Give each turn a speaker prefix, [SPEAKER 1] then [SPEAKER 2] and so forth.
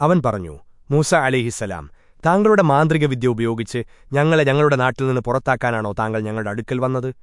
[SPEAKER 1] അവൻ പറഞ്ഞു മൂസ അലിഹിസലാം താങ്കളുടെ മാന്ത്രിക വിദ്യ ഉപയോഗിച്ച് ഞങ്ങളെ ഞങ്ങളുടെ നാട്ടിൽ നിന്ന് പുറത്താക്കാനാണോ താങ്കൾ ഞങ്ങളുടെ അടുക്കൽ വന്നത്?